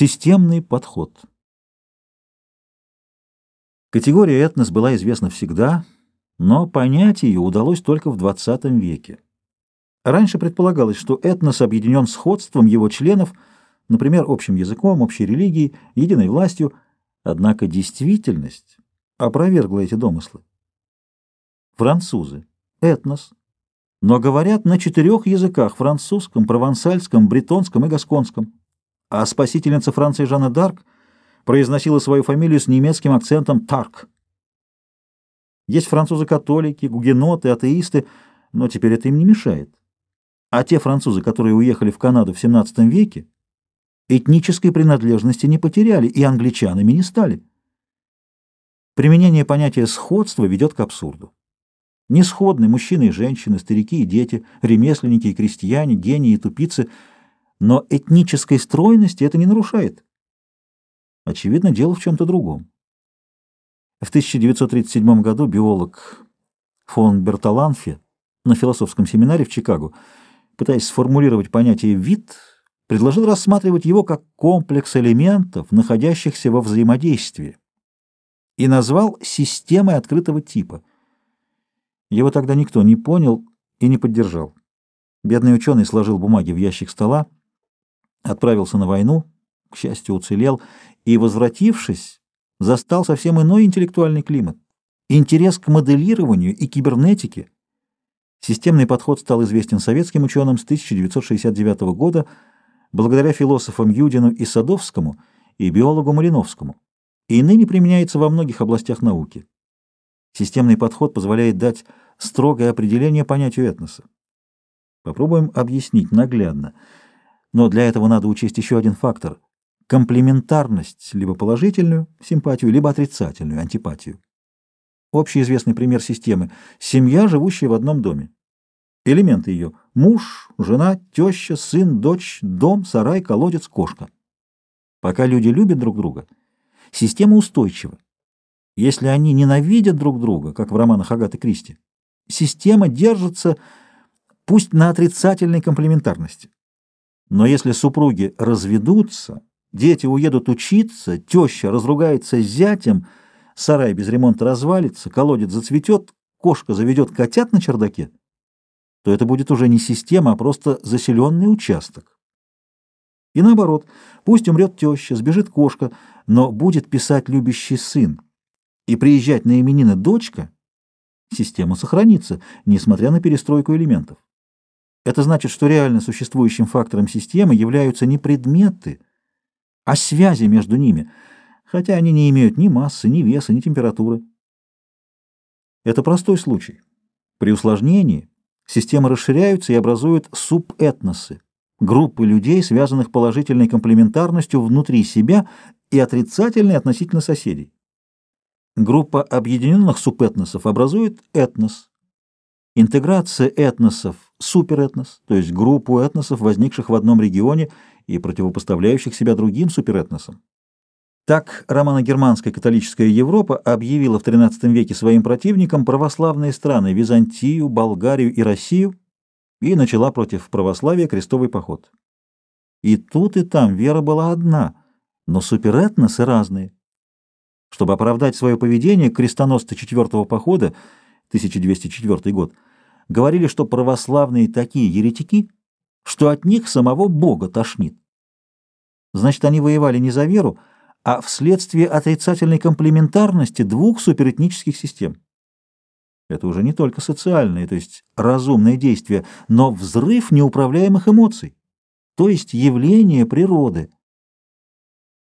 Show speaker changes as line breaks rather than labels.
Системный подход. Категория этнос была известна всегда, но понять ее удалось только в XX веке. Раньше предполагалось, что этнос объединен сходством его членов, например, общим языком, общей религией, единой властью, однако действительность опровергла эти домыслы. Французы — этнос, но говорят на четырех языках — французском, провансальском, бретонском и гасконском а спасительница Франции Жанна Дарк произносила свою фамилию с немецким акцентом «Тарк». Есть французы-католики, гугеноты, атеисты, но теперь это им не мешает. А те французы, которые уехали в Канаду в XVII веке, этнической принадлежности не потеряли и англичанами не стали. Применение понятия «сходства» ведет к абсурду. Несходны мужчины и женщины, старики и дети, ремесленники и крестьяне, гении и тупицы – но этнической стройности это не нарушает. Очевидно, дело в чем-то другом. В 1937 году биолог фон Берталанфе на философском семинаре в Чикаго, пытаясь сформулировать понятие «вид», предложил рассматривать его как комплекс элементов, находящихся во взаимодействии, и назвал системой открытого типа. Его тогда никто не понял и не поддержал. Бедный ученый сложил бумаги в ящик стола, отправился на войну, к счастью, уцелел, и, возвратившись, застал совсем иной интеллектуальный климат. Интерес к моделированию и кибернетике. Системный подход стал известен советским ученым с 1969 года благодаря философам Юдину и Садовскому и биологу Малиновскому, и ныне применяется во многих областях науки. Системный подход позволяет дать строгое определение понятию этноса. Попробуем объяснить наглядно – но для этого надо учесть еще один фактор – комплементарность, либо положительную симпатию, либо отрицательную антипатию. Общеизвестный пример системы – семья, живущая в одном доме. Элементы ее – муж, жена, теща, сын, дочь, дом, сарай, колодец, кошка. Пока люди любят друг друга, система устойчива. Если они ненавидят друг друга, как в романах Агаты Кристи, система держится пусть на отрицательной комплементарности. Но если супруги разведутся, дети уедут учиться, теща разругается с зятем, сарай без ремонта развалится, колодец зацветет, кошка заведет котят на чердаке, то это будет уже не система, а просто заселенный участок. И наоборот, пусть умрет теща, сбежит кошка, но будет писать любящий сын и приезжать на именины дочка, система сохранится, несмотря на перестройку элементов. Это значит, что реально существующим фактором системы являются не предметы, а связи между ними, хотя они не имеют ни массы, ни веса, ни температуры. Это простой случай. При усложнении системы расширяются и образуют субэтносы, группы людей, связанных положительной комплементарностью внутри себя и отрицательной относительно соседей. Группа объединенных субэтносов образует этнос. Интеграция этносов суперэтнос, то есть группу этносов, возникших в одном регионе и противопоставляющих себя другим суперэтносам. Так романо-германская католическая Европа объявила в XIII веке своим противникам православные страны Византию, Болгарию и Россию и начала против православия крестовый поход. И тут и там вера была одна, но суперэтносы разные. Чтобы оправдать свое поведение, крестоносцы четвертого похода, 1204 год, говорили, что православные такие еретики, что от них самого Бога тошнит. Значит, они воевали не за веру, а вследствие отрицательной комплементарности двух суперэтнических систем. Это уже не только социальные, то есть разумные действия, но взрыв неуправляемых эмоций, то есть явление природы –